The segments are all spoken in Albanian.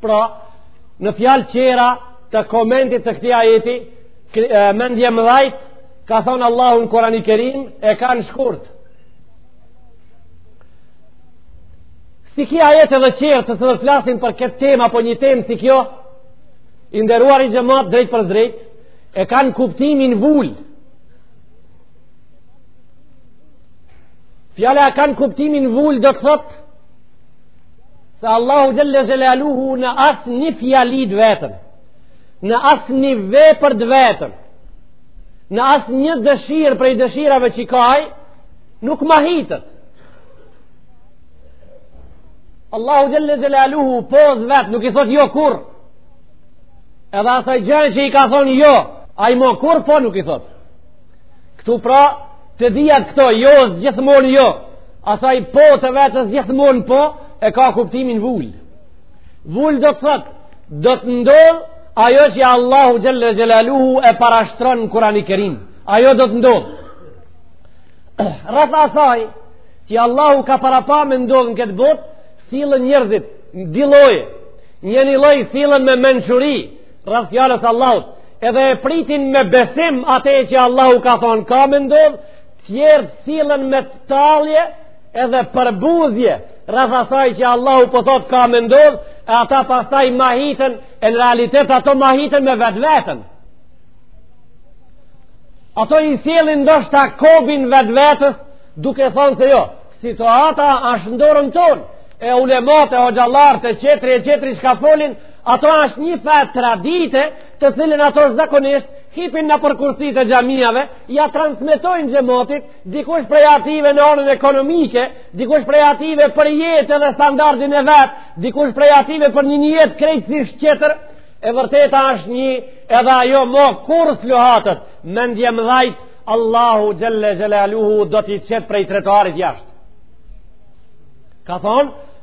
Pra, në fjalë qera të komentit të këtij ajeti, mendjemdhajt, ka thonë Allahu në Kurani Kerim, e kanë shkurt. Si ky ajet edhe qerë që do të flasin për këtë temë, apo një temë si kjo, i nderuari xhemat drejtpërdrejt, e kanë kuptimin vulë. Fjala e kanë kuptimin vulë, do të thotë, se Allahu xhelle xhelaluhu në asnjë fjalë të vetën, në asnjë vepër të vetën, në asnjë dëshirë prej dëshirave që i ka ai, nuk mahitet. Allahu xhelle xhelaluhu po-së vet nuk i thot jo kurrë, edhe asaj gjëje që i ka thonë jo, ai mo kurr po nuk i thot. Këtu pra, Të dyja këto, jo-së gjithmonë jo. Asaj po të vetes gjithmonë po, e ka kuptimin vulë. Vulë do të thotë, do të ndodhë ajo që Allahu Xhelle Xhelaluhu e parashtron në Kurani Kerim. Ajo do të ndodhë. Rreth asaj, që Allahu ka parapa me ndodhë në këtë botë, sillen njerëzit dy lloje, njëni lloj sillen me mençuri, rreth fjalës Allahut edhe e pritin me besim atë që Allahu ka thonë ka me ndodh tjerët sillen me tallje edhe përbuzje rreth asaj që Allahu po thot ka me ndodh e ata pastaj mahiten e në realitet ato mahiten me vetveten ato i sjellin ndoshta kobin vetvetes duke thonë se jo situata ashtë n'dorën tonë e ulemat e hoxhallarët e qetri e qetri shka folin Ato është një far tradite të cilën ato zakonisht hipin nëpër kursitë e xhamiave, ia transmetojnë xhemotit, dikush prej ative në orën ekonomike, dikush prej ative për jetë dhe standardin e vet, dikush prej ative për një jetë krejtësisht qetër, e vërteta është një edhe ajo mo kurr s'luhatet, mendjemdhajt, Allahu xhelle xhelaluhu do t'i qetë prej trotoarit jashtë. Ka thonë,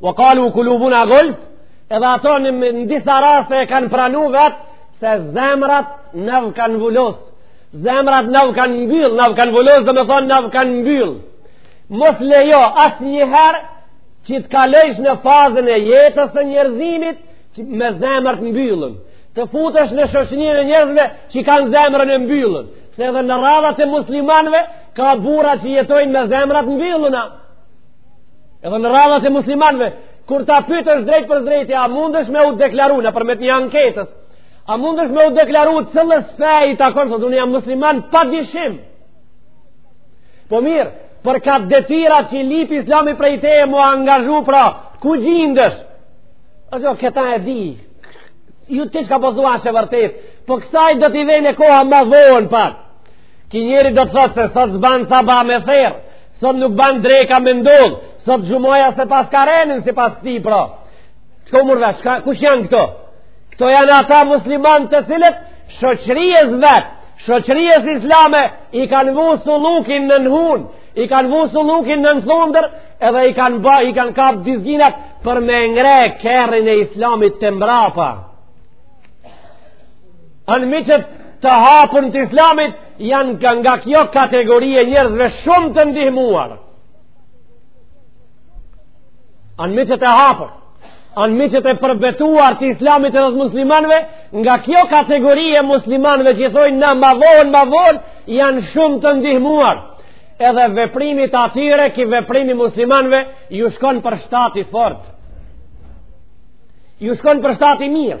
Wa kalu kulubuna gulf, edhe ato në, në disa raste e kanë pranu vetë, se zemrat na u kanë vulos. Zemrat na u kanë mbyll, na u kanë vulos domethonë na u kanë mbyll. Mos lejo asnjëherë që të kalojsh në fazën e jetës së njerëzimit me zemër të mbyllën. Të futesh në shoqninë e njerëzve që kanë zemrën e mbyllën. Se edhe në radhët e muslimanve ka burra që jetojnë me zemra t'mbyllëna. Edhe në radhët e muslimanve, kur ta pytësh drejtpërdrejti, a mundesh me u deklaru nëpërmjet një anketës, a mundesh me u deklaru cillës fe i takon, thotë unë jam musliman, pa dyshim. Po mirë, për kah detyra që i lyp islami prej teje m'u angazhu pra, ku gjindesh? A jo, këta e di, ju të qëka po thua është vërtet, po kësaj do t'i vene koha ma vonë, pra, ky njeri do të thotë se sot s'ban sabahi me thirrë, Sot nuk ban dreka me ndodh, sot xhumaja s'e paska renin, sipas tij, pra. Qëko mërve, shka, kush janë këto? Këto janë ata musliman të cilët, shoqërisë vet, shoqërisë islame, i kanë vu sullukin nën hun, i kanë vu sullukin nën thundër, edhe i kanë ba, i kanë kap dizginat për me ngre kerrin e islamit te mbrapa. Anmiqtë të hapun të islamit janë nga, nga kjo kategori e njerëzve shumë të ndihmuar. Anmiqtë e hapur, anmiqtë e përbetuar të islamit edhe të muslimanve, nga kjo kategori e muslimanve që thojnë na ma vonë, ma vonë, janë shumë të ndihmuar. Edhe veprimi i tyre, ky veprim i muslimanve, ju shkon për shtati fort. Ju shkon për shtati mirë.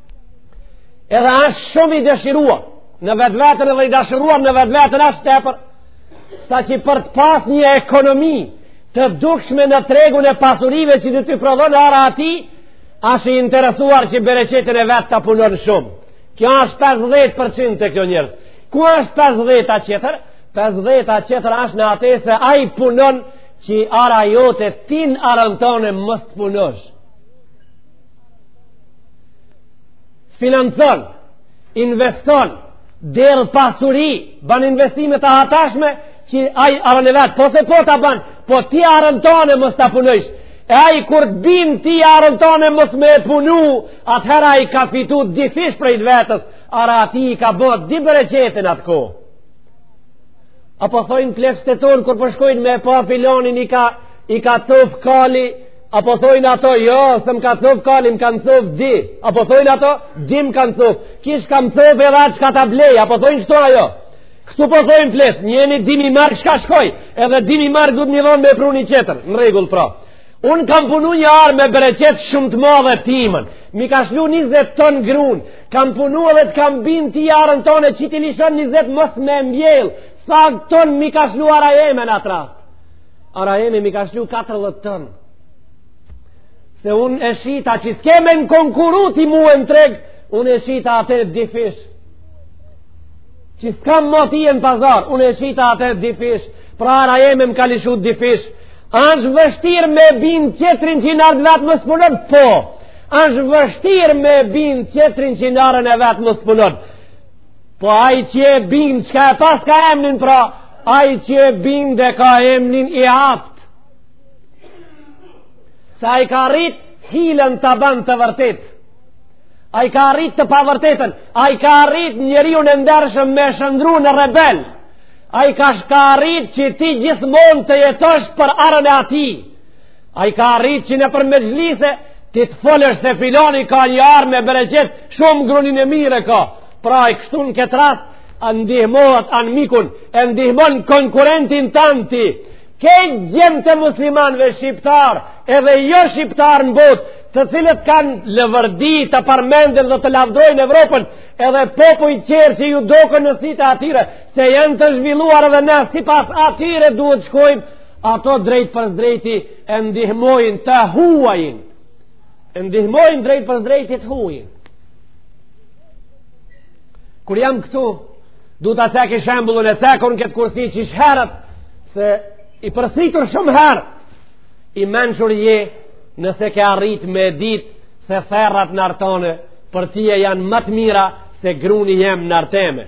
edhe ashtë shumë i dashuruar në vetveten edhe i dashuruar në vetveten ashtë tepër saqë për të pas një ekonomi të dukshme në tregun e pasurive që do t'i prodhon ara e tij ashtë i interesuar që bereqetin e vet ta punon shumë kjo ashtë 50% te këta njerëz ku ashtë 50% a qetër 50% a qetër ashtë në atë se ai punon që ara jote tin arën tone mos ta punosh financon, investon, derdh pasuri, ban investime të hatashme, që ai arën e vet, po se po ta ban, po ti arën tane mos ta punosh, e ai kur të bin ti arën tane mos me punu, atëherë ai ka fitu dyfish prej vetes, ara e tij i ka ba dy bereqete n'atë kohë. A po thojnë pleqtë tonë, kur po shkojnë po me pa filanin, i ka, i ka cof kali, A po thojnë ato, jo, s'më ka cof kali, më kanë cof dy. A po thojnë ato, dy më kanë cof. Ky shka m'cof edhe atë shka ta blej, a po thojnë kështu ajo. Kështu po thojnë pleqt, njeni dymijë marka shkoi, edhe dymijë marka duhet me i dhonë me pru një qetër, në rregull pra. Unë kam punu një arë me bereqet shumë të madhe timen, m'i ka shlu 20 ton grunë, kam punu edhe të kam bin ti arën tone që t'i lishon 20 mos me mbjellë, sa ton m'i ka shlu ara jeme n'atë rast. Ara jeme m'i ka lshu 14 ton. Se unë e shita që s'ke me m'konkurru ti mue në treg, unë e shita ate difish. Që s'kam ma tije në pazar, unë e shita ate difish. Pra ara jeme më ka lshu difish. Ashtë vështir me bin qetrin që në arë t'vet mos punon? Po! Ashtë vështir me bin qetrin që në arën e vet mos punon? Po ai që e bind, çka e paska emnin pra, ai që e bind e ka emnin i aftë. Se ai ka arrit hilen ta ban të vërtetë. Ai ka arrit të pavërtetën. Ai ka arrit njeriun e ndershëm me shëndrru në rebel. Ai ka arrit që ti gjithmonë të jetosh për arën e atij. Ai ka arrit që nëpër mexhlise, ti të folësh se filani ka një arë me bereqet, shumë grunin e mirë e ka. Pra i kështu në këtë rast, e ndihmon anmikun, e ndihmon konkurrentin tan ti. Kejt gjemt e muslimanve shqiptar, edhe jo shqiptar në botë, të cilët kanë leverdi ta përmendin dhe ta lavdrojnë Evropën, edhe popuj qerë që ju doken në sytë e atyre, se janë të zhvilluar edhe ne sipas atyre duhet shkojmë, ato drejtpërdrejti e ndihmojnë të huajin e ndihmojnë drejtpërdrejti të huajin kur jam këtu du ta ceki shembullin e cekun n'këtë kursi qysh herët se i përsëritur shumë herë i mençur je nëse ke arrit me dit se therrat në arë tone për tije janë ma të mira se gruni jem në arë teme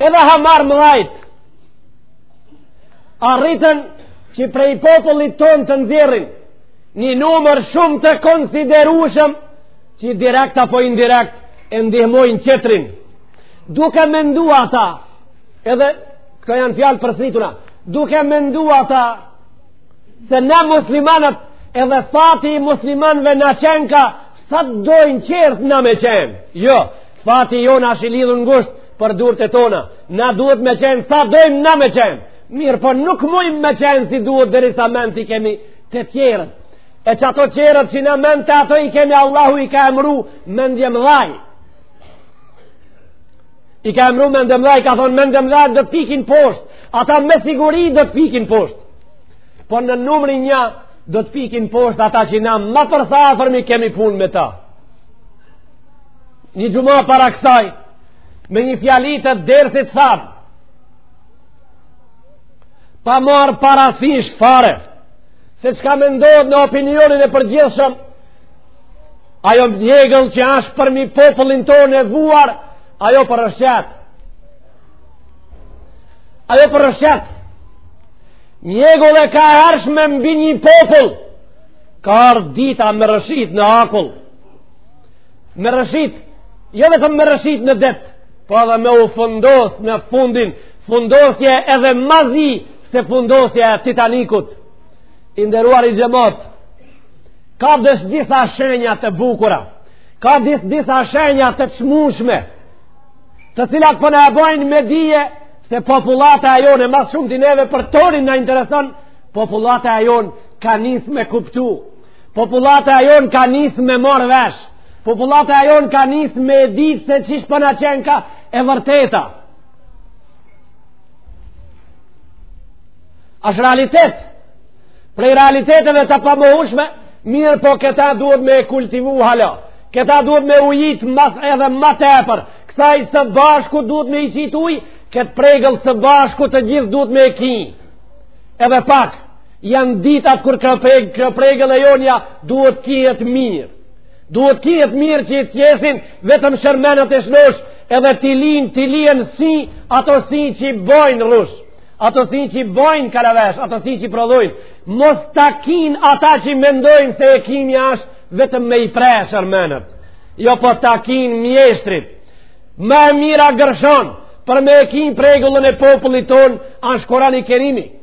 edhe ata ma t'mdhajt arritën që prej popullit tonë të nxjerrin një numër shumë të konsiderushëm që direkt apo indirekt e ndihmojnë qetrin duke mendu ata edhe këto janë fjalë përsërituna duke mendu ata se ne muslimanët edhe fati i muslimanëve na qenka sa të dojnë qertë na me qenë jo Fati jonë ashtë i lidhun ngusht për durët e tona. Na duhet me qenë, sa dojmë na me qenë. Mirë, po nuk mujmë me qenë si duhet derisa n'mend i kemi të tjerët. E që ato qerët që na n'mend ato i kemi Allahu i ka emru mendjemdhaj. I ka emru mendjemdhaj, ka thonë mendjemdhajt do pikin poshtë. Ata me siguri do pikin poshtë. Po në numri një do pikin poshtë ata që na ma përthafërmi kemi punë me ta. një xhuma para kësaj me një fjali të dersit tham pa marrë parasysh fare se çka mendohet në opinionin e përgjithshëm ajo njegull që ashtë përmi popullin tonë e vuar ajo po rrëshqet ajo po rrëshqet njegull e kahershme mbi një popull ka ardhë dita me rrëshit në akull me rrëshit jo vetëm me rrëshit në det po edhe me u fundos në fundin fundosje edhe ma zi se fundosja e titanikut i nderuari xhemat ka dis disa shenja të bukura ka dis, disa shenja të çmushme të cilat po na e bajnë me dije se popullata e jonë e ma së shumti neve për tonën na intereson popullata e jonë ka nis me kuptu Popullata e jonë ka nisë me marrë vesh. Popullata e jonë ka nisë me ditë se qysh po na qenka e vërteta. Ashtë realitet. Prej realiteteve të pamohushme, mirëpo këtë duhet me kultivu hala. Këtë duhet me ujit ma edhe ma tepër. Kësaj së bashku duhet me i qitë ujë, këtë pregull së bashku të gjithë duhet me e ki. Edhe pakë. Janë ditat kur kur pregulla e jona duhet kihet mirë. Duhet kihet mirë që t'i jesin vetëm shermenet e shnosh edhe t'i linë, t'i linë si ato si që i bojnë rrush, ato si që i bojnë kalavesh, ato si që i prodhojnë. Mos ta kinë ata që i mendojnë se e kimja është vetëm me i pre shermenet. Jo po ta kinë mjeshtrit. Ma e mira gërshan për me e kinë pregullën e popullit tonë ashtë Kurani Kerimi.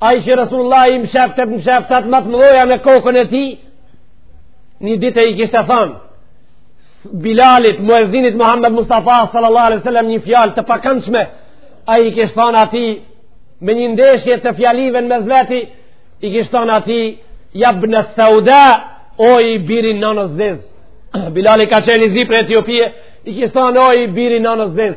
Ai që Resulullahi i mshefte msheftat ma të mëdhaja në kokën e tij, një ditë i kishte thënë Bilalit, muezinit Muhammed Mustafa sallallahu alaihi wasallam një fjalë të pakëndshme, ai i kishte thënë atij me një ndeshje të fjalive në mes veti, i kishte thënë atij jabna sauda o i biri nënës zez. Bilali ka qenë i zi prej Etiopie, i kishte thënë o i biri nënës zez.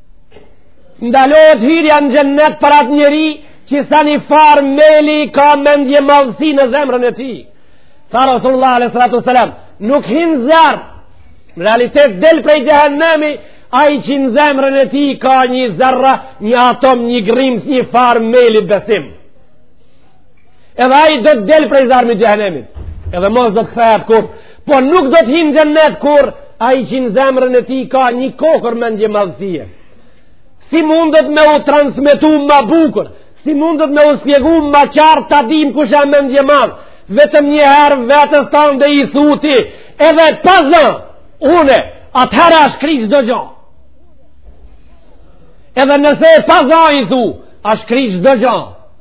Ndalohet hyrja në xhennet për atë njeri që sa një farë meli ka mendjemadhësi në zemrën e tij. Tha Rasulullah a.s. Nuk hin në zjarr, në realitet del prej xhehennemi, ai që në zemrën e tij ka një zerre, një atom, një grimcë, një farë meli besim. Edhe ai do të del prej zjarmit xhehenemit. Edhe mos do të kthehet kurr, po nuk do të hin xhenet kurr ai që në zemrën e tij ka një kokërr mendje madhësie. Si mundet me u transmetu ma bukur? Si mundet me u spjegu ma qartë ta dim kush është mendje madh? Vetëm një herë vetes tande i thu ti, edhe pa za, une, atëherë është kry çdo gja. Edhe nëse pa za i thu, është kry çdo gja.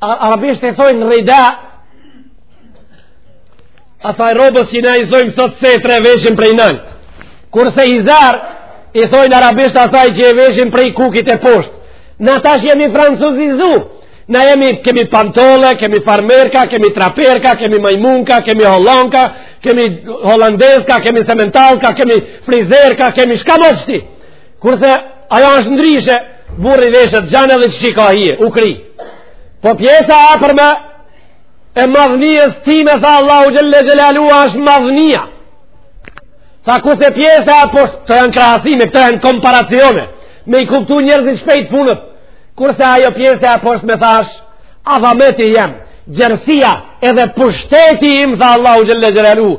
arabisht e thojnë rida asaj rrobës që na i thojmë sot setre e veshin prej nalt kurse izar i thojnë arabisht asaj që e veshin prej kukit e posht na tash jemi francuzizu na jemi kemi pantole kemi farmerka, kemi traperka kemi majmunka, kemi hollanka kemi holandeska, kemi sementalka kemi frizerka, kemi shka mos ti Kurse ajo është ndryshe, burri veshet gjanë edhe që ka hije, u kry. Po pjesa e epërme e madhënijës time tha Allahu Xhelle Xhelaluhu është madhënija. Tha kurse pjesa e poshtë, këto janë krahasime, këto janë komparacione, me i kuptu njerëzit shpejt punët. Kurse ajo pjesa e poshtme tha asht adhameti jem, gjërësia edhe pushteti im, tha Allahu Xhelle Xhelaluhu,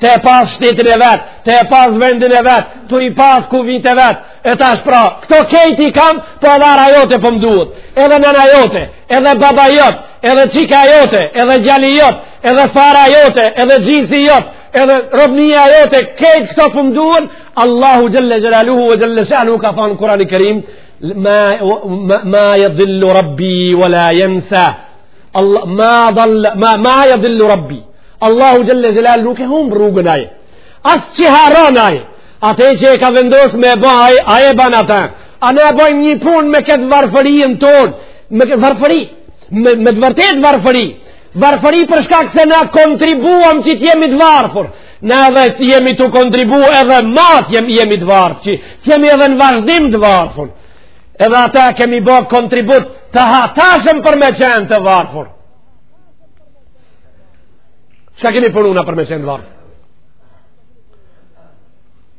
tu e pas shtetin e vet, tu e pas vendin e vet, tu i pas kufit e vet, e tash pra, këto kejt i kam, po edhe ara jote po m'duhet, edhe nana jote, edhe baba jot, edhe çika jote, edhe djali jot, edhe fara jote, edhe xhinsi jot, edhe robnija jote, kejt këto po m'duhen, Allahu xhelle xhelaluhu e xhelle shanuhu ka thanë Kurani Kerim, ma, ma, ma jedhillu rabbi, wala jensa, Allah, ma, dhall, ma, ma jedhillu rabbi, Allahu Xhelle Xhelaluhu nuk e humb rrugën ai. As që harron ai. Atë që e ka vendosë me ba ai, ai e ban atë. A ne e bojmë një punë me këtë varfërinë tonë. Me këtë varfëri. Me, me të vërtet varfëri. Varfëri për shkak se na kontribuam që të jemi të varfër. Na edhe jemi tu kontribu edhe ma të jemi, jemi të varfër. Që të jemi edhe në vazhdim të varfër. Edhe ata kemi bo kontribut të hatashëm për me qenë të varfër. Çka kemi punu na për me qenë të varfur?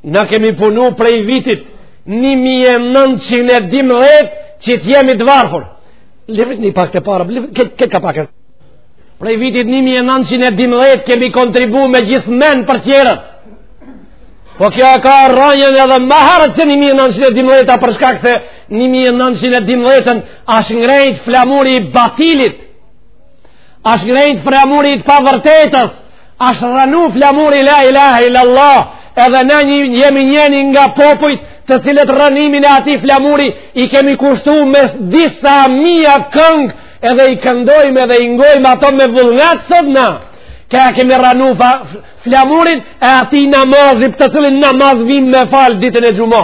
Na kemi punu prej vitit 1912 që të jemi të varfur. Lëvit një pak të parë, këtë ka pakët. Prej vitit 1912 kemi kontribu me gjithë men për tjerët. Po kjo e ka rranjën edhe ma herët se 1912 a për shkak se 1912 është ngrejt flamuri i batilit. është ngrejt flamuri i të pavërtetës, është rrënu flamuri la ilaha illallah, edhe na jemi njeni nga popujt të cilët rrënimin e atij flamuri i kemi kushtu me disa mija kangë edhe i këndojmë edhe i ngojmë ato me vullnet sot na. Ka kemi rrënu fa, flamurin e atij namazi të cilin namaz vijm me falë ditën e xhuma.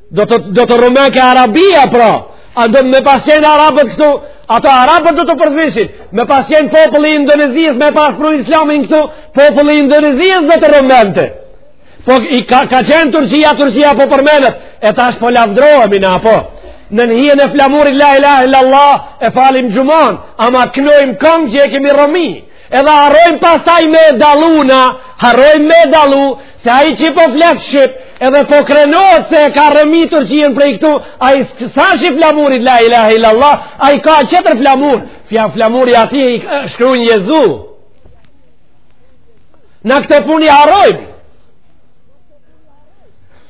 Do të, do t'u rrëmeke Arabia, pra. A do me pas qenë Arabët këtu, ato Arabët do t'u përzishin. Me pas qenë populli i Indonezisë, me pas pru islamin këtu, populli i Indonezisë do të rrëmente. Po ka, ka qenë Turqia, Turqia po përmenet, e tash po lavdrohemi na po. Nën hijen e flamurit la ilahe illallah, e falim xhuman, ama knojmë kangë që e kemi rrëmi. Edhe harrojmë pastaj me e dallu na, harrojmë me e dallu, Se ai që po flet shqip, edhe po krenohet se e ka rrëmi Turqijen prej këtu, ai s'asht i flamurit, la ilaha illallah, ai ka tjetër flamur, fja flamurit atij i shkrun Jezu. Na këto punë i harrojmë.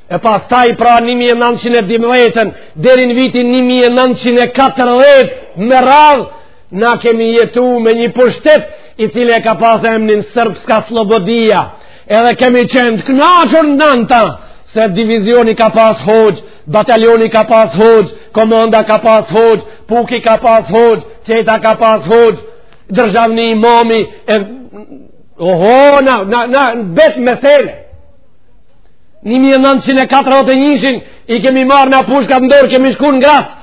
E pastaj pra 1912, deri në vitin 1914, me radhë, Na kemi jetu me një pushtet i cili e ka pas emnin Sërpska Sllobodija, edhe kemi qenë të knaqur nën ta, se divizioni ka pas hoxhë, batalioni ka pas hoxhë, komanda ka pas hoxhë, puki ka pas hoxhë, çeta ka pas hoxhë, dërzhavni imami, e... Oho, na, na, na, bet mesele. 1941-shin i kemi marrë na pushkat n'dorë, kemi shku në grasë,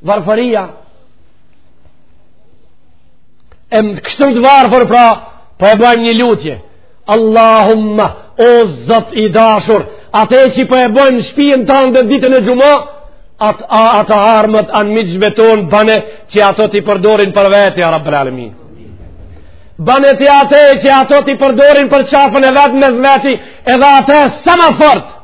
varfëria e kështu më të varfër pra po e bëjmë një lutje Allahumma o Zot i dashur atë që po e bëjmë në shpijen tande ditën e xhuma ato armët e anmiqve tonë bane që ato t'i përdorin për vetë ja rabbel alemin bane ti atë që ato t'i përdorin për qafën e vet mes veti edhe atë sa ma fort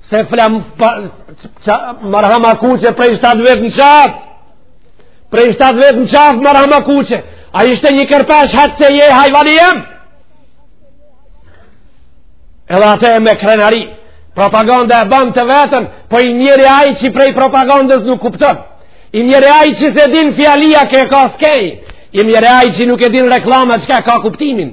Se flam marhama kuqe prej 7 vjet në qafë. Prej 7 vjet në qafë marhama kuqe. A ishte një kërpesh hec se je hajvani im? Edhe atë me krenari. Propaganda e ban të vetën, po i mjeri ai që prej propagandës nuk kupton. I mjeri ai që s'e din fjalia ke ka skej. I mjeri ai që nuk e din reklama çka e ka kuptimin.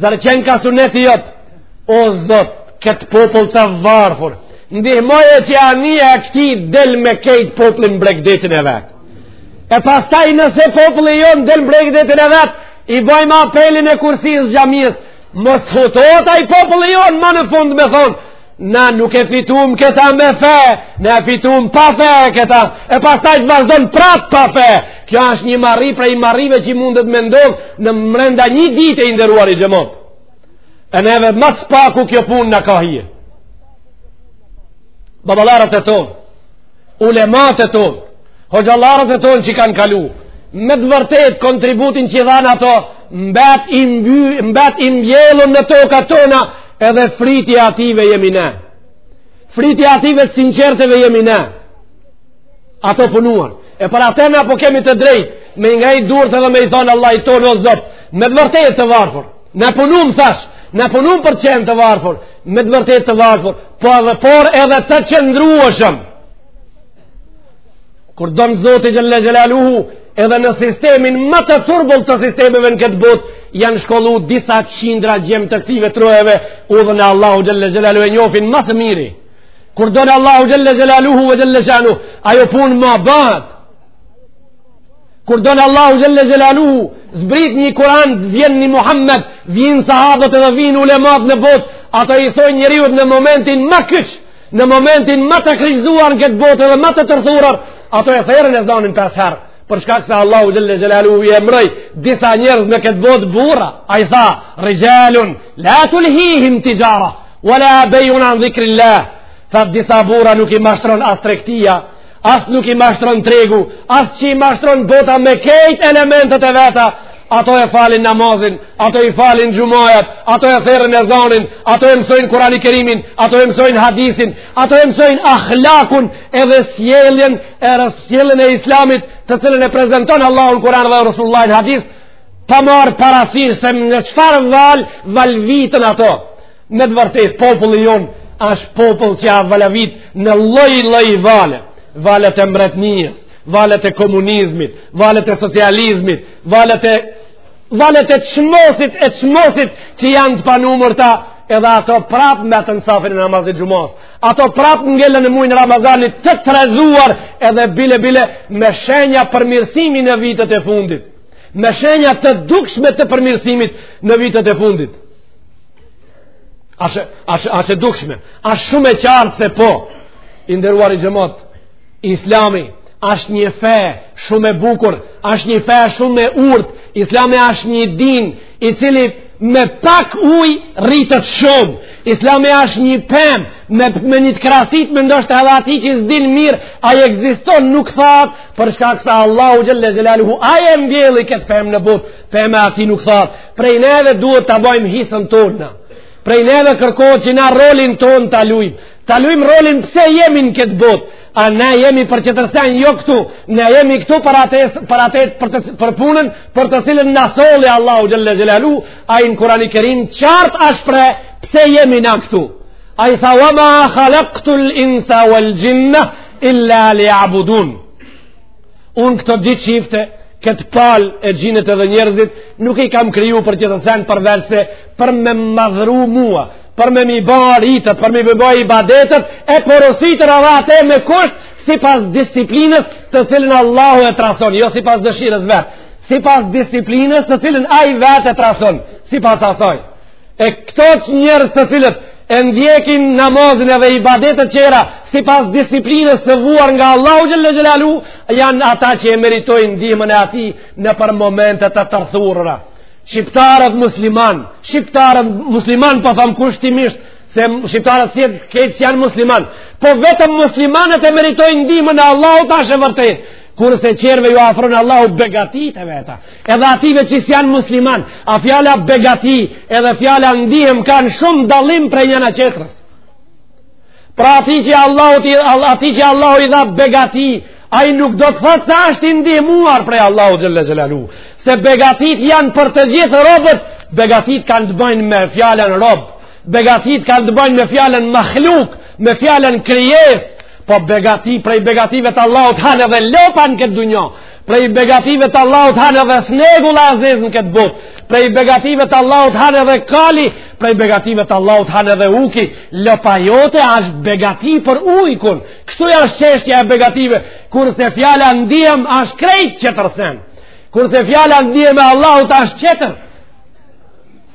Zar qenka suneti jot, o Zot, këtë popull të varfër, ndihmoje që anija e këtij del me krejt popull në bregdetin e vet. E pastaj nëse populli jonë del bregdetin e vet, i bojmë apelin e kursisë së xhamisë, mos të hutohet ai populli jonë ma në fund me thonë, Na nuk e fitum këta me fe, ne e fitum pa fe këta, e pastaj të vazhdon prap pa fe. Kjo është një marri prej marrive që mundet me ndodhë mrenda një dit i nderuari xhemat. E neve mas paku kjo pun na ka hije. Babalarët e tonë, ulemat e tonë, hoxhallarët e tonë që kanë kalu, me të vërtet kontributin që e dhanë ato, mbet i mbjellun në tokat tona, Edhe fryti i atyne jemi ne. Fryti i atyne të sinqertëve jemi ne. Ato punuan. E për atë na po kemi të drejtë, me i nga durt edhe me i thonë Allahi jonë, o Zot, me të vërtetë të varfur. Na punum, thash, na punum për qenë të varfur, me të vërtetë të varfur, por edhe të qëndrueshëm. Kur don Zoti xhelle xhelaluhu, edhe në sistemin ma të turbull të sistemeve në këtë botë, janë shkollu disa qindra djem të këtyne trojeve, udhën e Allahut xhelle xhelaluhu e njofin ma së miri. Kur don Allahu xhelle xhelaluhu e xhelle shanuhu, ajo punë ma bahet. Kur don Allahu xhelle xhelaluhu, zbrit një Kur'an, vjen një Muhammed, vijnë sahabët edhe vijnë ulemat në botë, ato i thojnë njeriut në momentin ma kyç, në momentin ma të krizuar në këtë botë edhe ma të tërthurar, ato e therrin ezanin pesë herë, për shkak se Allahu xhelle xhelaluhu i emroi disa njerëz në këtë botë burra, ai tha, "Rijalun la tulhihim tijara wala bay'un an dhikrillah." Tha disa burra nuk i mashtron as tregtia, as nuk i mashtron tregu, as që i mashtron bota me krejt elementet e veta, ato e falin namazin, ato i falin xhumajat, ato e therrin ezanin, ato e mësojnë kurani kerimin, ato e mësojnë hadithin, ato e mësojnë ahlakun edhe sjelljen, sjelljen e islamit të cilën e prezenton Allahu n'Kuran dhe Resulullahi në hadith, pa marrë parasysh se në çfarë vale valviten ato. Me të vërtet, populli jonë është popull që a valavit në lloj-lloj vale. Valet e mbretnisë, valet e komunizmit, valet e socializmit, valet e... Valet e çmosit, e çmosit që janë të panumërta edhe ato prapë metën n'safin e namazit xhumas. Ato prapë ngelën n'mujin e Ramazanit të trezuar edhe bile bile me shenja përmirësimi në vitet e fundit. Me shenja të dukshme të përmirësimit në vitet e fundit. Asht e dukshme, asht shumë e qartë se po, i nderuari xhemat, islami, asht një fe shumë e bukur, asht një fe shumë e urt, islami asht një din, i cili me pak uj rritet shumë, islami asht një pem, me, me një të krasit, ndoshta edhe ai që s'din mirë, ai ekziston nuk thahet, për shkak se Allahu xhelle xhelaluhu, ai e mbjelli këtë pem në botë, Pe ma ti nuk thot, prej neve duhet të bojmë hisën tonë. Na prej neve kërkohet që na rolin tonë ta lujmë. Ta lujmë rolin pse jemi në këtë botë. A ne jemi për qetër sen, jo këtu. Ne jemi këtu për atë, për atë, për të, për punën, për të cilën na solli Allahu Xhelle Xhelaluhu, ai në Kurani Kerim qartë e shpreh pse jemi na këtu. Ai tha, wa ma khalëktu l'insa wal gjinna illa li abudun. Unë këto dy çifte, këtë palë e xhinët edhe njerëzit, nuk i kam kriju për qetër sen përveçse, për me madhru mua, për me m'i ba ritet, për me m'i ba ibadetet e porositura edhe atë me kusht, sipas disiplinës të cilën Allahu e trason, jo sipas dëshirës vet, sipas disiplinës të cilën ai vetë e trason, sipas asaj. E këta njerëz të cilët e ndjekin namazin edhe ibadetet qera sipas disiplinës së vuar nga Allahu Xhelle Xhelaluhu janë ata që e meritojnë ndihmën e atij nëpër momente të tërthurëra shqiptarët musliman shqiptarët musliman po tham kushtimisht se shqiptarët jo krejt s'janë musliman po vetëm muslimanët e meritojnë ndihmën e Allahut, asht e vërtetë, kurse qerve ju afron Allahu begatitë e veta edhe atyve që s'janë musliman, a fjala begati edhe fjala ndihëm kanë shumë dallim prej njëna-qetrës. Pra ati që Allah, ati që Allahu i dha begati, ai nuk do të thotë se është i ndihmuar prej Allahut xhelle xhelaluhu. Se begatitë janë për të gjithë robët, begatitë kanë të bëjnë me fjalën rob, begatitë kanë të bëjnë me fjalën mahluk, me fjalën krijesë, po begati prej begative të Allahut han edhe lopa n'këtë dunjo, Prej begative të Allahut han edhe snegulla e zezë në këtë botë. Prej begative të Allahut han edhe kali, prej begative të Allahut han edhe uki. Lopa jote është begati për ujkun. Kështu e është çeshtja e begative, kurse fjala ndihem është krejt qetër sen. Kurse fjala ndihem e Allahut është qetër.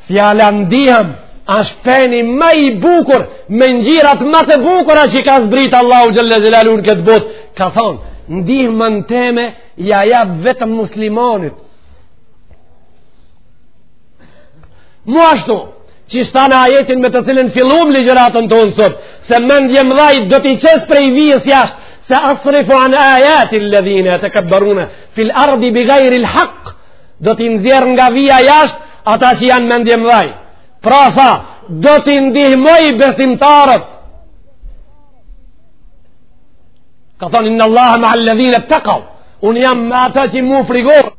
Fjala ndihëm është peni më i bukur me ngjyrat më të bukura që ka zbrit Allahu xhelle xhelaluhu në këtë botë. Ka thanë, ndihmën teme ja jap vetëm muslimanit. Mu ashtu qysh tha në ajetin me të cilin fillum ligjëratën tonë sot, se mendjemdhajt do t'i qesë prej vijës jashtë, se asrifu an ajatijel-ledhine jetekebberune, fil ardi bi gajri l'haq, do t'i nxjerr nga vija jashtë ata që janë mendjemëdhaj. Pra tha, do t'i ndihmoj besimtarët. Ka thonë, innallahe meal-ledhine tekau, unë jam me ata që m'u friguan.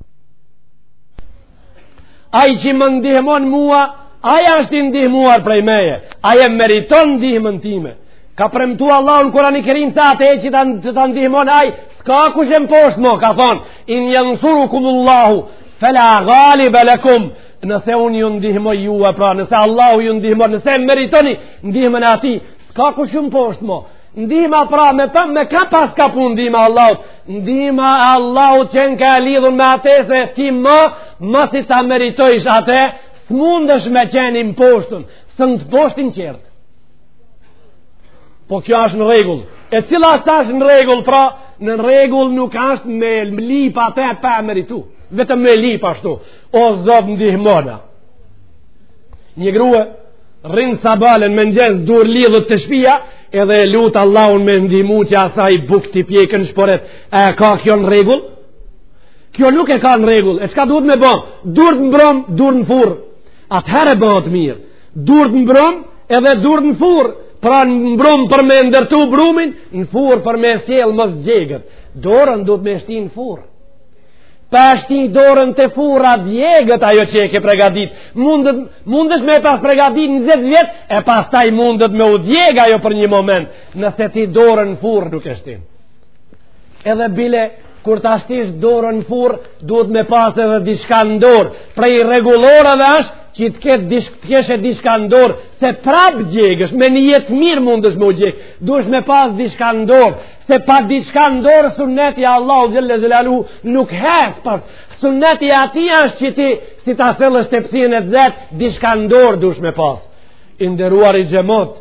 Aj që më ndihmon mua, aj ashtë i ndihmuar prej meje, aj e meriton ndihmën time. Ka premtu Allahu në Kurani Kerim se atë që e ndihmon aj, s'ka kush e mposht mo, ka thonë, In yansurkumullahu fala ghaliba lakum nëse unë ju ndihmoj juve pra nëse Allahu ju ndihmon nëse meritoni ndihmën e atij s'ka kush ju mposht mo ndihma pra me, pa, me ka pas kapun ndihma e Allahut ndihma e Allahut qenka e lidhun me ate se ti ma ma si ta meritojsh ate s'mundesh me qenë i mposhtun s'un të mposhtin qerët Po kjo është në rregull. E cila s'është në rregull, pra në rregull nuk është me lip atë pa e meritu. Vetëm me lip ashtu. O Zot ndihmona. Një grue, rrin sabahle në mëngjes durlidhët te shpia, edhe e lut Allahun me ndihmu që asaj bukët t'i pjeken në shporet. E ka kjo në rregull? Kjo nuk e ka në rregull. E çka duhet me bo? Durt në brumë, durt në furrë. Atëherë bahet mirë. Durët në brumë edhe durët në furrë, pra në brumë për me ndërtu brumin, në furrë për me e sjellë mos djeget. Dorën duhet me shti në furrë. Pa shti dorën te furra të djeget ajo që e ke pregadit. Mundet, mundesh me e pas pregadit njëzet vjet, e pastaj mundet me u djegë ajo për një moment, nëse ti dorën në furrë nuk e shtin. Edhe bile kur ta shtish dorën në furr, duhet me pas edhe diçka në dorë. Prej rregullorave është që të ketë diçka të keshe diçka në dorë, se prap djegesh me një jetë mirë mundesh me u djeg. Duhet me pas diçka në dorë, se pa diçka në dorë sunneti i Allahu xhelle xhelaluhu nuk hec pas. Sunneti i atij është që ti si ta sellësh tepsinë e nxehtë, diçka në dorë duhet me pas. I nderuari xhemat,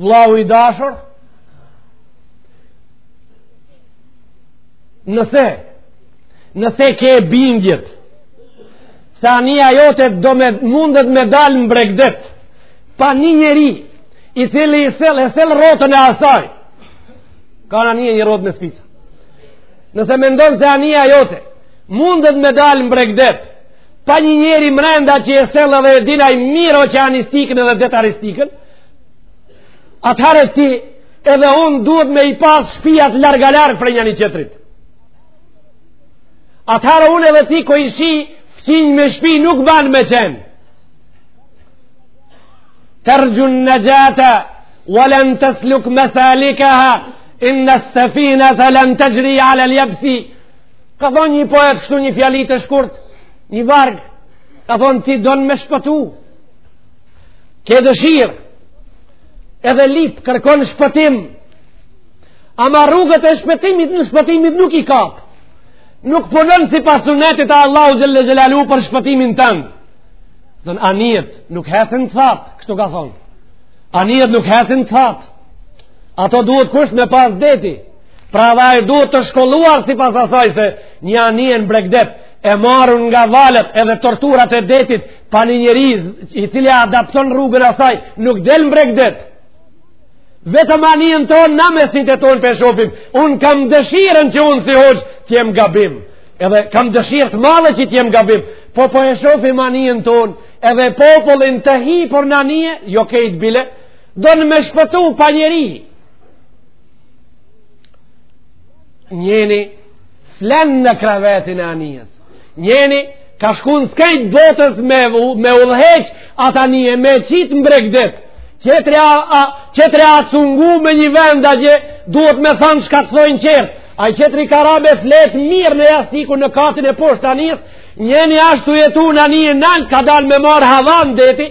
Vllau i dashur Nëse Nëse ke bindjet Se anija jote do me mundet me dalë në bregdet Pa një njeri I cili e sell E sell rrotën e asaj Kanë anijet një rrotë me spica Nëse mendon se anija jote Mundet me dalë në bregdet pa një njeri mrenda që e sell edhe e din ai mirë oqeanistikën dhe detaristikën, atëherë ti edhe unë duhet me i pas shpijat larg e larg prej njani qetrit. Atëherë unë edhe ti kojshi fqinj me shpi nuk ban me qenë. Tarjun najata, wa lan tasluk masalikaha, innas safinata lan tajri alal yabsi, Ka thonë një poet kështu një fjali të shkurt, një varg, ka thonë ti don me shpëtu. Ke dëshirë, edhe lip kërkon shpëtim, ama rrugët e shpëtimit e shpëtimit nuk i kap. Nuk punon sipas sunnetit të Allahu xhelle xhelaluhu për shpëtimin tand. Ka thonë anijet nuk hecin n'të thatë, kështu ka thonë. Anijet nuk hecin n'të thatë. Ato duhet kusht me pas deti. Prandaj duhet të shkolluar sipas asaj se një anije n'bregdet e marrun nga valët edhe torturat e detit pa një njeri i cili adapton rrugën asaj nuk del në bregdet. Vetëm anijen tonë në mesin tonë po e shofim. Unë kam dëshirën që unë si hoxhë të jem gabim. Edhe kam dëshirë të madhe që të jem gabim. Po po e shofim anijen tonë edhe popullin të hipur në anije, jo kejt bile, don me shpëtu pa njeri. njëni flen në krevetin e anijes njëni ka shku n'skaj botës me, me udhëheq at anije me qitë n'bregdet qetri a, a, qetri a cungu me një vend atje duhet me thanë shka t'thojnë qerët ai qetri ka ra me flet mirë në jastëk në katin e poshtë të anijes njëni asht gjetu në anije nalt ka dal me marrë hava n'deti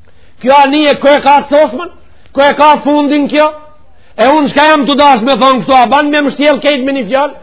Kjo anije, ku e ka sosmën? Ku e ka fundin kjo? E unë shka jam tu dashë me thonë kështu, a banë me mshtjellë krejt me një fjalë?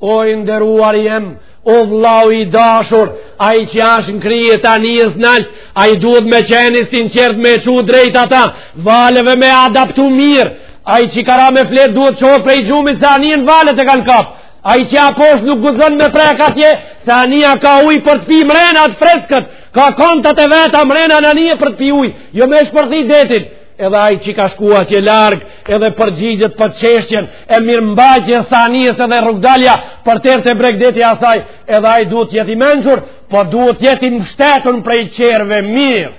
O i nderuar jem, o vllau i dashur, ai që asht në krye të anijes nalt, ai duhet me qenë i sinqertë me çu drejt atë, valëve me adaptu mirë, ai që ka ra me fletë duhet çohet prej gjumit se anijen valët e kanë kapë, ai që a posht nuk guxon me prek atje, se anija ka ujë për të pi mrena të freskët, Ka kantat e veta mrena n'anije për të pi uj, jo me shpërthi detin. Edhe ai që ka shku atje larg, edhe përgjigjet për çështjen e mirëmbajtjes së anijes edhe rrugdalja për te bregdeti asaj, edhe ai duhet të jetë i mençur, po duhet të jetë i mbështetun prej qerve mirë.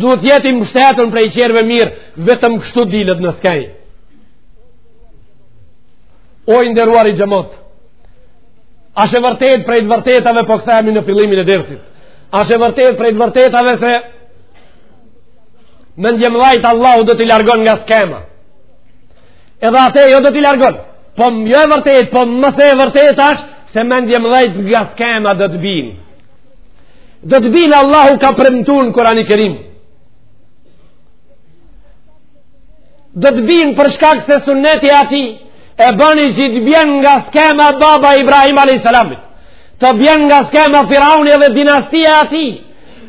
Duhet të jetë i mbështetun prej qerve mirë, vetëm kështu dilet në skaj. O i nderuari xhemat. Asht e vërtet prej të vërtetave po kthehemi në fillimin e dersit. Asht e vërtet prej të vërtetave se mendjemëdhajt Allahu do t'i largon nga skena. Edhe atë jo do t'i largon. Po jo e vërtet, po më se e vërtet asht se mendjemëdhajt nga skena do të binë. Do të binë Allahu ka premtu n'Kur'ani Kerim. do të binë për shkak se sunneti i tij e bëni që të bjen nga skena baba i Ibrahim a.s. të bjen nga skena Firauni dhe dinastia e tij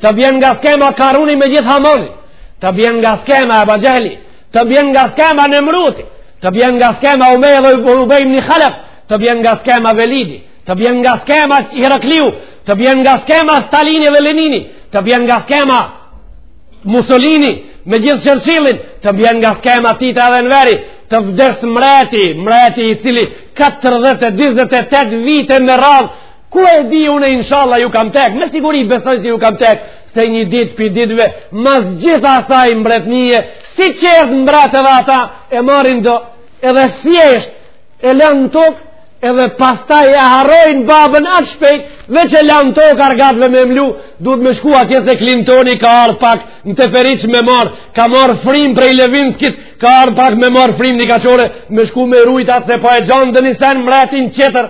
të bjen nga skena Karuni me gjithë Hamanin të bjen nga skena Ebu Xhehli të bjen nga skena Nemruti të bjen nga skena Umeje dhe Ubej ibni Halef të bjen nga skena Velidi të bjen nga skena Herakliu të bjen nga skena Stalini dhe Lenini të bjen nga skena Mussolini me gjithë Çërçillin të bjen nga skena Tita edhe Enveri të vdes mreti mbreti i cili 40-28 vite me radhë ku e di une inshallah ju kam tek me siguri besoj se ju kam tek se një dit prej ditve mas gjithë asaj mbretnije si qërë mbret edhe ata e marrin do edhe thjesht e lanë n'tokë edhe pastaj e harrojnë babën atë shpejt, veç e lanë n'tokë argatve me mblu, duhet me shku atje se Clintoni ka ardhë pak në teferiç me marrë, ka marrë frim prej Levinskit, ka ardhë pak me marrë frim një kachore, me shku me rujt atë se po e gjanë dhe një sen mretin qetër,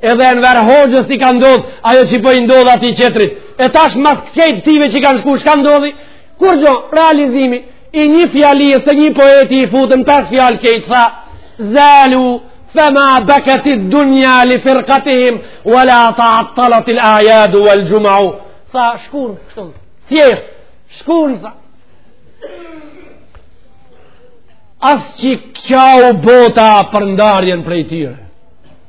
Edhe Enver Hoxhës i ka ndodh, ajo që po i ndodh atij qetrit. E tash mas kejt ktive që kanë shku, çka ndodhi? Kurgjo, realizimi i një fjalie së një poeti i futën pesë fjalë kejt tha, zalu, fema beketid dunja li firkatihim, wala taattalatil ajadu wal xhumau. Tha, shkun, shkun, thjesht, shkun, tha. As që kjau bota për ndarjen prej tyre.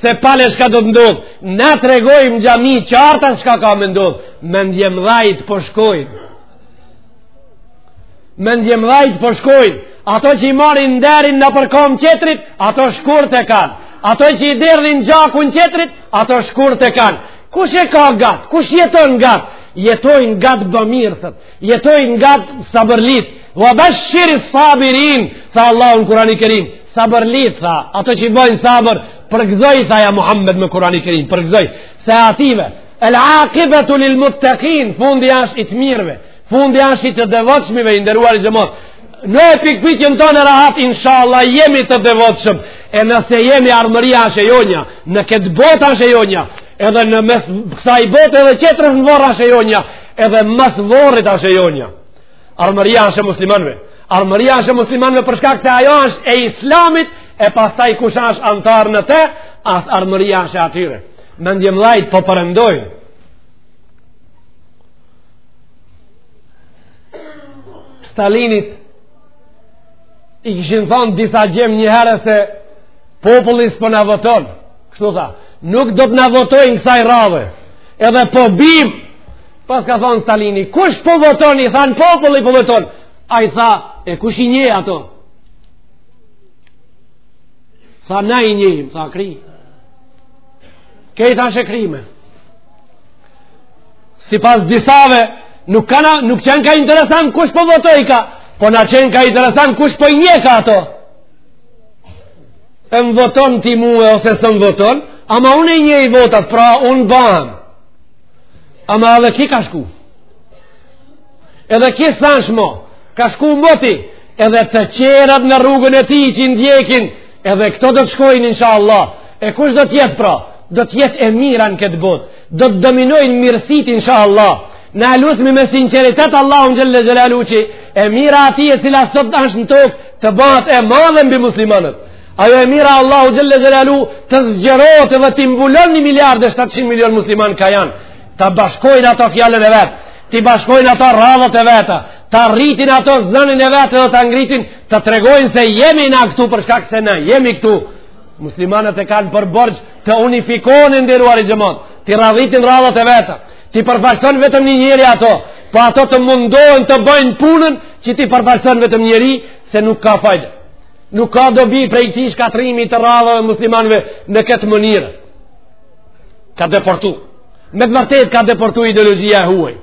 se pale çka do të ndodhë, na tregojmë n'xhami qartë çka ka me ndodhë, mendjemdhajt po shkojnë, mendjemdhajt po shkojnë, ato që i marrin nderin nëpër kamb qetrit, ato shkurt e kanë, ato që i derdhin gjakun qetrit, ato shkurt e kanë, kush e ka gatë, kush jeton gatë, jetojnë gatë bamirësët, jetojnë gatë sabërlitë, wa bashiri sabirin tha Allahu n'Kurani Kerim Sabërlitë, tha, ato që i bojnë sabër, përgëzoj, tha ja Muhammed në Kurani Kerim, përgëzoj, se ative, el akibetu lil mutekin, fundi ashtë i të mirëve, fundi ashtë i të devotshmive, i nderuari xhemat, në e pikpikjën tonë e rahat, inshallah, jemi të devotshëm, e nëse jemi ardhmëria ashtë e jonja, në këtë botë ashtë e jonja, edhe në mes kësaj bote edhe qetërës në vorr ashtë e jonja, edhe mas vorrit ashtë e jonja. Ardhmëria ashtë e muslimanëve. Ardhmëria ashtë e muslimanëve për shkak se ajo është e islamit e pastaj kush ashtë antar në të, as ardhmëria ashtë e atyre. Mendjemdhajt po perëndojnë. Stalinit i kishin thonë disa gjem një herë se populli s'po na voton. Kështu tha, nuk do të na votojnë kësaj radhe. Edhe po bimë Paska thonë Stalini, kush po voton, i thanë populli po voton. Ai tha, e kush i njeh ato? Tha, na i njehim, tha, kri. Kejt ashtë e krime. Sipas disave, nuk, kana, nuk qenka interesant kush po votojka, po na qenka interesant kush po i njehka ato. E më voton ti mue ose s'më voton, ama unë i njehi votat, pra unë baham. Ama edhe ki ka shku. Edhe ki s'ashtë mo, ka shku moti, edhe të qerët në rrugën e tij që i ndjekin, edhe këto do të shkojnë, insha Allah. E kush do të jetë pra? Do të jetë e mira në këtë botë. Do të dominojnë mirësitë, insha Allah. Na e lusmi me sinceritet Allahun xhel-le xhelaluhu qi e mira e tij e cila sot është në tokë të bëhet e madhe mbi muslimanët. Ajo e mira Allahu Xhelle Xhelaluhu të zgjerohet edhe t'i mbulon një miliard e 700 milion musliman ka janë. Ta bashkojnë ato fjalën e vet, t'i bashkojnë ato radhët e veta, ta rritin ato zënin e vet edhe ta ngritin, të tregojnë se jemi na këtu për shkak se na jemi këtu. Muslimanët e kanë për borxh të unifikohen i nderuari xhemat, t'i radhitin radhët e veta, t'i përfaqëson vetëm një njeri ato, po ato të mundohen të bëjnë punën që t'i përfaqëson vetëm njeri se nuk ka fajde. nuk ka dobi prej këtij shkatërrimi të radhëve muslimanëve në këtë mënirë. Ka deportu. Me të vërtetë ka deportu ideologjia e huaj.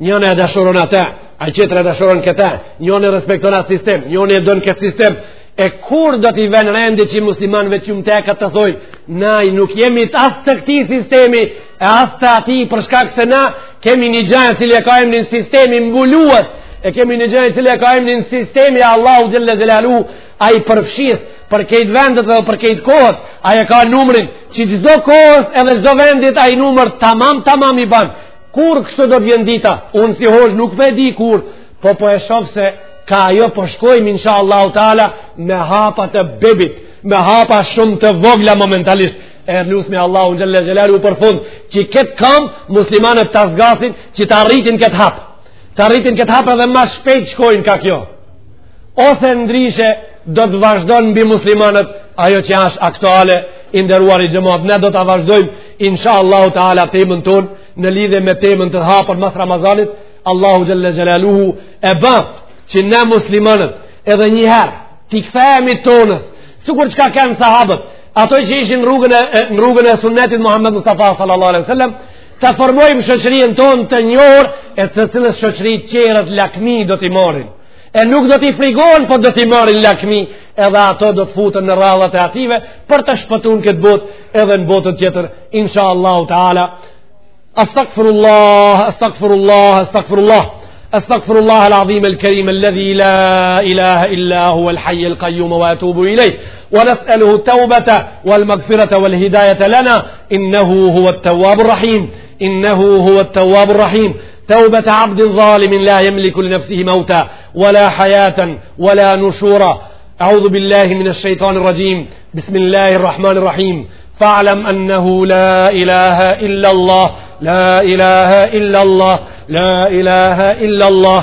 Njoni e dashuron atë, ai qetri e dashuron këtë, njoni e respekton atë sistem, njoni e don këtë sistem, e kur do t'i ven rendi që i muslimanve që më te këtë të thojnë, naj nuk jemi të asë të këti sistemi, e as të atij për shkak se na kemi një gja e cila e ka emnin sistemi mbulues e kemi një gja e cila e ka emnin sistemi i Allahut Xhelle Xhelaluhu ai përfshirës për kejt vendet edhe për kejt kohët ai e ka numrin që çdo kohës edhe çdo vendit ai numër tamam tamam i ban kur kështu do të vjen dita unë si hoxhë nuk po e di kur po po e shof se ka ajo po shkojmë insha Allahu Teala me hapa të bebit me hapa shumë të vogla momentalisht e lusmi Allahun xhelle xhelaluhu për fund që këtë kam muslimanët ta zgjasin që ta arritin këtë hap ta arritin këtë hap edhe ma shpejt shkojnë ka kjo ose ndrishe do të vazhdon mbi muslimanët ajo që ashtë aktuale i nderuari xhemat ne do ta vazhdojmë insha Allahu teala temën tonë në lidhe me temën të hapër mas Ramazanit Allahu xhelle xhelaluhu e bëftë që ne muslimanët edhe njëherë t'i kthehemi tonës Sikur çka kenë sahabët, ato që ishin në rrugën e në rrugën e sunnetit Muhammed Mustafa sallallahu alaihi wasallam, ta formojmë shoqërinë tonë të njohur e të cilës shoqëri të qerët lakmi do t'i marrin. E nuk do t'i frigohen, po do t'i marrin lakmi, edhe ato do të futen në radhët e ative për të shpëtun këtë botë edhe në botën tjetër, inshallah taala. astakfirullah, astakfirullah, أستغفر الله العظيم الكريم الذي لا إله إلا هو الحي القيوم وأتوب إليه ونسأله التوبة والمغفرة والهداية لنا إنه هو التواب الرحيم إنه هو التواب الرحيم توبة عبد ظالم لا يملك لنفسه موتا ولا حياة ولا نشورا أعوذ بالله من الشيطان الرجيم بسم الله الرحمن الرحيم فاعلم أنه لا إله إلا الله لا إله إلا الله لا إله إلا الله